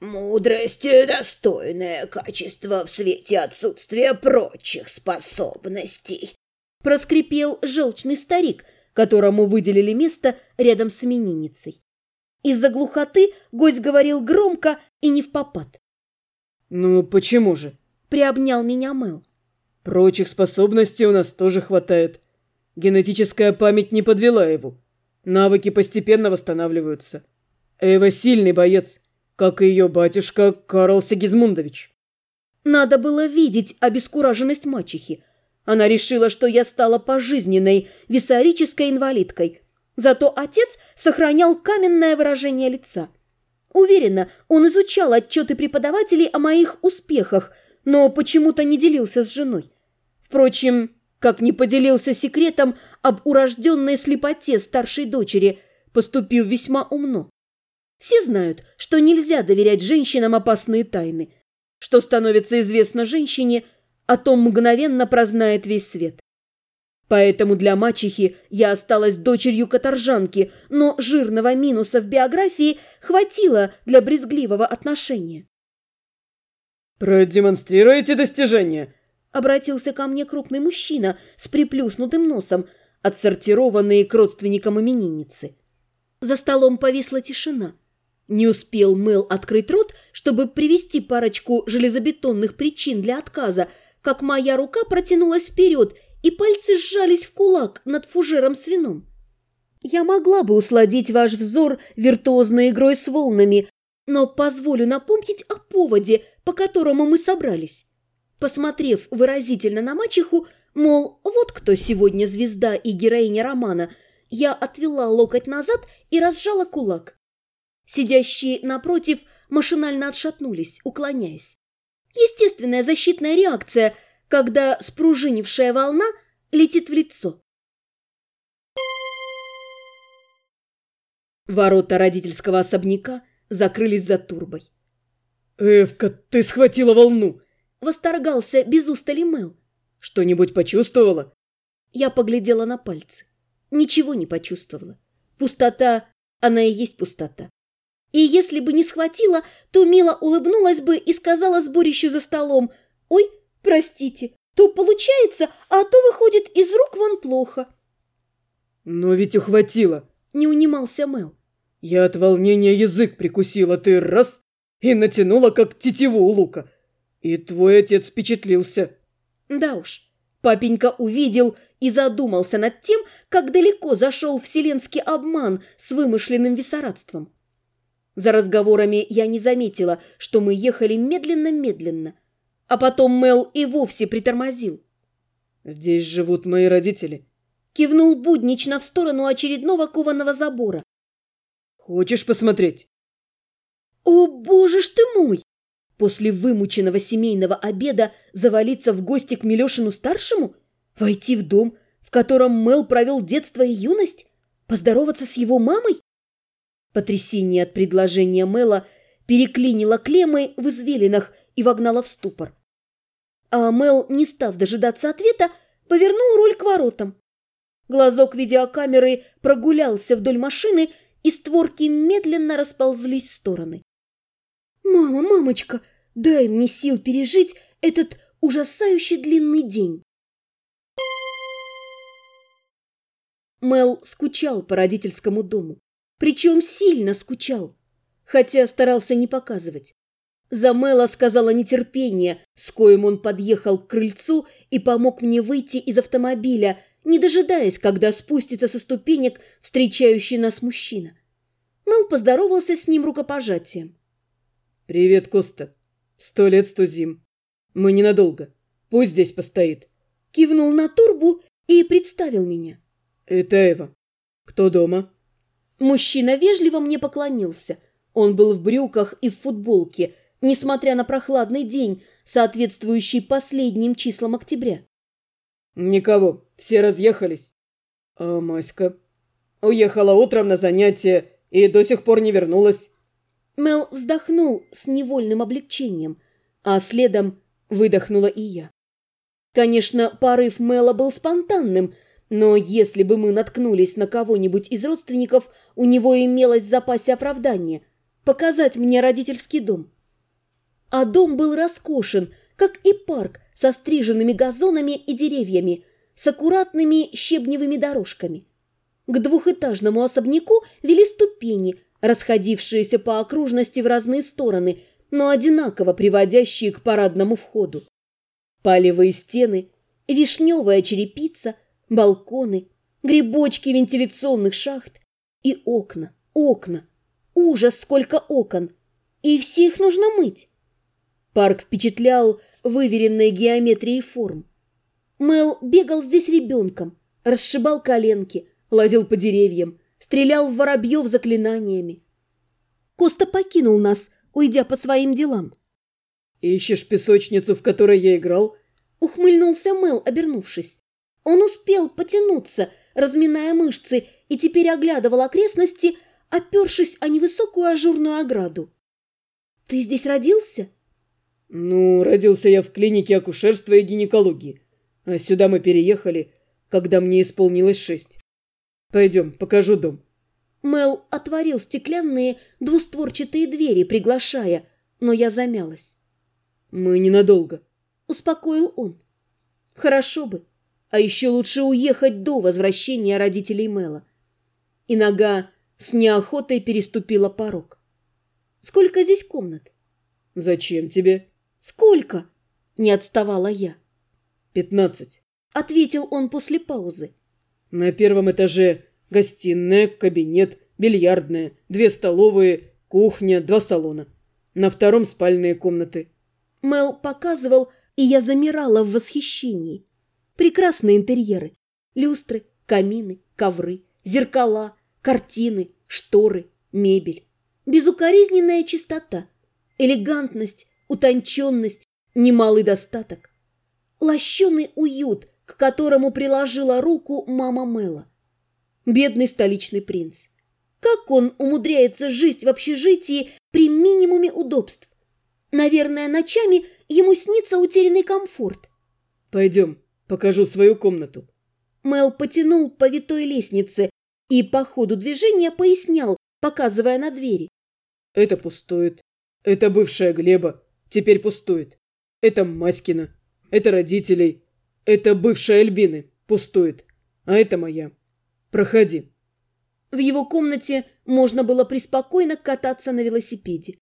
Мудрость – достойное качество в свете отсутствия прочих способностей. Проскрипел желчный старик, которому выделили место рядом с именинницей. Из-за глухоты гость говорил громко и не в попад. «Ну почему же?» – приобнял меня Мэл. «Прочих способностей у нас тоже хватает. Генетическая память не подвела его. Навыки постепенно восстанавливаются. Эва сильный боец, как и ее батюшка Карл Сигизмундович». Надо было видеть обескураженность мачехи. Она решила, что я стала пожизненной висарической инвалидкой – Зато отец сохранял каменное выражение лица. Уверена, он изучал отчеты преподавателей о моих успехах, но почему-то не делился с женой. Впрочем, как не поделился секретом об урожденной слепоте старшей дочери, поступив весьма умно. Все знают, что нельзя доверять женщинам опасные тайны. Что становится известно женщине, о том мгновенно прознает весь свет. Поэтому для мачехи я осталась дочерью каторжанки, но жирного минуса в биографии хватило для брезгливого отношения. «Продемонстрируете достижения?» Обратился ко мне крупный мужчина с приплюснутым носом, отсортированный к родственникам именинницы. За столом повисла тишина. Не успел Мэл открыть рот, чтобы привести парочку железобетонных причин для отказа, как моя рука протянулась вперед – и пальцы сжались в кулак над фужером с вином. Я могла бы усладить ваш взор виртуозной игрой с волнами, но позволю напомнить о поводе, по которому мы собрались. Посмотрев выразительно на мачеху, мол, вот кто сегодня звезда и героиня романа, я отвела локоть назад и разжала кулак. Сидящие напротив машинально отшатнулись, уклоняясь. Естественная защитная реакция – когда спружинившая волна летит в лицо. Ворота родительского особняка закрылись за турбой. «Эвка, ты схватила волну!» Восторгался без устали Мэл. «Что-нибудь почувствовала?» Я поглядела на пальцы. Ничего не почувствовала. Пустота, она и есть пустота. И если бы не схватила, то мило улыбнулась бы и сказала сборищу за столом «Ой, Простите, то получается, а то выходит из рук вон плохо. Но ведь ухватила, не унимался Мел. Я от волнения язык прикусила, ты раз и натянула, как тетиву у лука. И твой отец впечатлился. Да уж, папенька увидел и задумался над тем, как далеко зашел вселенский обман с вымышленным виссарадством. За разговорами я не заметила, что мы ехали медленно-медленно – а потом Мел и вовсе притормозил. «Здесь живут мои родители», – кивнул буднично в сторону очередного кованого забора. «Хочешь посмотреть?» «О, боже ж ты мой!» После вымученного семейного обеда завалиться в гости к Милешину-старшему? Войти в дом, в котором Мел провел детство и юность? Поздороваться с его мамой? Потрясение от предложения Мела переклинило клеммой в извилинах и вогнало в ступор. А Мел, не став дожидаться ответа, повернул руль к воротам. Глазок видеокамеры прогулялся вдоль машины, и створки медленно расползлись в стороны. «Мама, мамочка, дай мне сил пережить этот ужасающий длинный день!» Мел скучал по родительскому дому. Причем сильно скучал, хотя старался не показывать. Замела сказала нетерпение, с коим он подъехал к крыльцу и помог мне выйти из автомобиля, не дожидаясь, когда спустится со ступенек встречающий нас мужчина. Мэл поздоровался с ним рукопожатием. «Привет, Коста. Сто лет, сто зим. Мы ненадолго. Пусть здесь постоит». Кивнул на турбу и представил меня. «Это Эва. Кто дома?» Мужчина вежливо мне поклонился. Он был в брюках и в футболке – несмотря на прохладный день, соответствующий последним числам октября. «Никого, все разъехались. А Маська уехала утром на занятия и до сих пор не вернулась». Мел вздохнул с невольным облегчением, а следом выдохнула и я. Конечно, порыв Мела был спонтанным, но если бы мы наткнулись на кого-нибудь из родственников, у него имелось в запасе оправдание. показать мне родительский дом. А дом был роскошен, как и парк со стриженными газонами и деревьями, с аккуратными щебневыми дорожками. К двухэтажному особняку вели ступени, расходившиеся по окружности в разные стороны, но одинаково приводящие к парадному входу. Палевые стены, вишневая черепица, балконы, грибочки вентиляционных шахт и окна, окна. Ужас, сколько окон! И все их нужно мыть. Парк впечатлял выверенной геометрией форм. Мэл бегал здесь ребенком, расшибал коленки, лазил по деревьям, стрелял в воробьев заклинаниями. Коста покинул нас, уйдя по своим делам. «Ищешь песочницу, в которой я играл?» Ухмыльнулся Мэл, обернувшись. Он успел потянуться, разминая мышцы, и теперь оглядывал окрестности, опершись о невысокую ажурную ограду. «Ты здесь родился?» «Ну, родился я в клинике акушерства и гинекологии. А сюда мы переехали, когда мне исполнилось шесть. Пойдем, покажу дом». Мел отворил стеклянные двустворчатые двери, приглашая, но я замялась. «Мы ненадолго», — успокоил он. «Хорошо бы, а еще лучше уехать до возвращения родителей Мела». И нога с неохотой переступила порог. «Сколько здесь комнат?» «Зачем тебе?» «Сколько?» – не отставала я. «Пятнадцать», – ответил он после паузы. «На первом этаже гостиная, кабинет, бильярдная, две столовые, кухня, два салона. На втором спальные комнаты». Мел показывал, и я замирала в восхищении. Прекрасные интерьеры. Люстры, камины, ковры, зеркала, картины, шторы, мебель. Безукоризненная чистота, элегантность, утонченность, немалый достаток. Лощеный уют, к которому приложила руку мама Мэла. Бедный столичный принц. Как он умудряется жить в общежитии при минимуме удобств? Наверное, ночами ему снится утерянный комфорт. «Пойдем, покажу свою комнату». Мэл потянул по витой лестнице и по ходу движения пояснял, показывая на двери. «Это пустует. Это бывшая Глеба. Теперь пустует. Это Маськина. Это родителей. Это бывшая Альбины. Пустует. А это моя. Проходи». В его комнате можно было преспокойно кататься на велосипеде.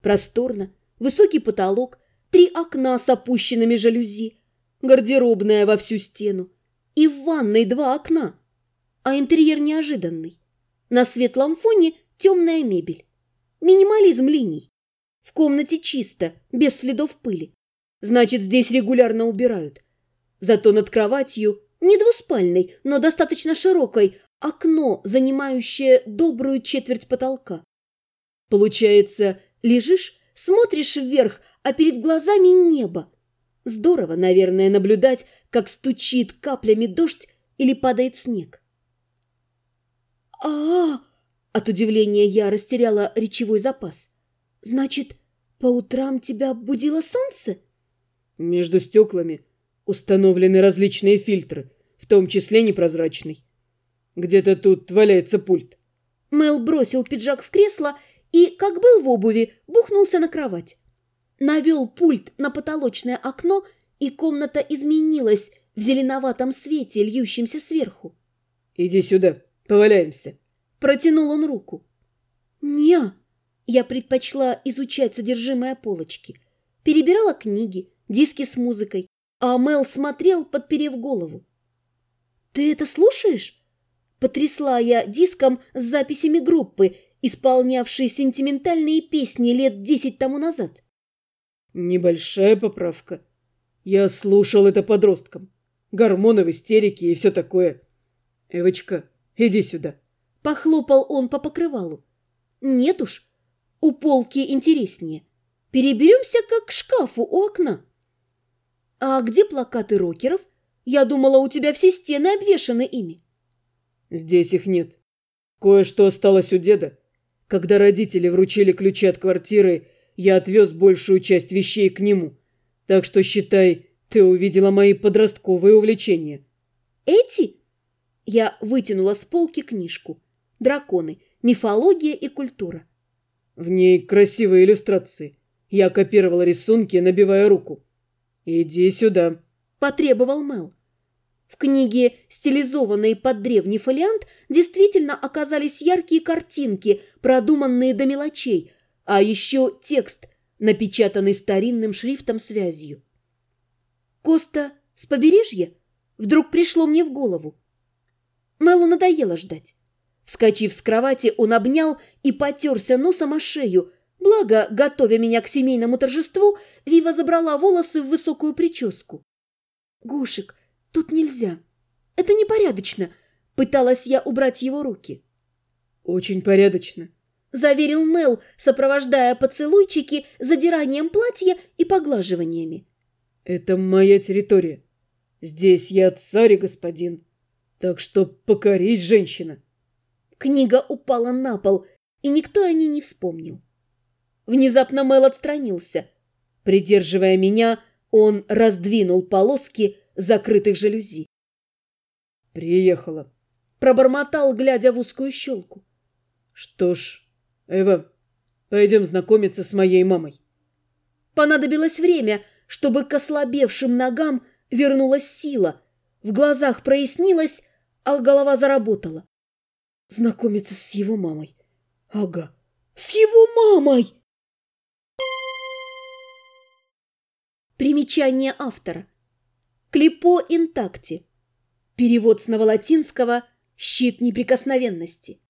Просторно, высокий потолок, три окна с опущенными жалюзи, гардеробная во всю стену и в ванной два окна. А интерьер неожиданный. На светлом фоне темная мебель. Минимализм линий. В комнате чисто, без следов пыли. Значит, здесь регулярно убирают. Зато над кроватью, не двуспальной, но достаточно широкой, окно, занимающее добрую четверть потолка. Получается, лежишь, смотришь вверх, а перед глазами небо. Здорово, наверное, наблюдать, как стучит каплями дождь или падает снег. а, -а, -а От удивления я растеряла речевой запас. Значит, по утрам тебя будило солнце? Между стеклами установлены различные фильтры, в том числе непрозрачный. Где-то тут валяется пульт. Мел бросил пиджак в кресло и, как был в обуви, бухнулся на кровать. Навел пульт на потолочное окно, и комната изменилась в зеленоватом свете, льющемся сверху. «Иди сюда, поваляемся». Протянул он руку. «Не, я предпочла изучать содержимое полочки. Перебирала книги, диски с музыкой, а Мел смотрел, подперев голову. «Ты это слушаешь?» Потрясла я диском с записями группы, исполнявшей сентиментальные песни лет десять тому назад. «Небольшая поправка. Я слушал это подростком. Гормоны в истерике и все такое. Эвочка, иди сюда». Похлопал он по покрывалу. «Нет уж, у полки интереснее. Переберемся как к шкафу у окна. А где плакаты рокеров? Я думала, у тебя все стены обвешаны ими. Здесь их нет. Кое-что осталось у деда. Когда родители вручили ключи от квартиры, я отвез большую часть вещей к нему. Так что, считай, ты увидела мои подростковые увлечения. Эти? Я вытянула с полки книжку. Драконы. Мифология и культура. В ней красивые иллюстрации. Я копировал рисунки, набивая руку. Иди сюда. Потребовал Мел. В книге, стилизованной под древний фолиант, действительно оказались яркие картинки, продуманные до мелочей, а еще текст, напечатанный старинным шрифтом связью. «Коста с побережья?» Вдруг пришло мне в голову. Мелу надоело ждать. Вскочив с кровати, он обнял и потерся носом о шею. Благо, готовя меня к семейному торжеству, Вива забрала волосы в высокую прическу. «Гошек, тут нельзя. Это непорядочно», — пыталась я убрать его руки. «Очень порядочно», — заверил Мел, сопровождая поцелуйчики задиранием платья и поглаживаниями. «Это моя территория. Здесь я царь и господин. Так что покорись, женщина». Книга упала на пол, и никто о ней не вспомнил. Внезапно Мел отстранился. Придерживая меня, он раздвинул полоски закрытых жалюзи. «Приехала», — пробормотал, глядя в узкую щелку. «Что ж, Эва, пойдем знакомиться с моей мамой». Понадобилось время, чтобы к ослабевшим ногам вернулась сила. В глазах прояснилось, а голова заработала. Знакомиться с его мамой. Ага, с его мамой! Примечание автора. Клипо интакти. Перевод с новолатинского «Щит неприкосновенности».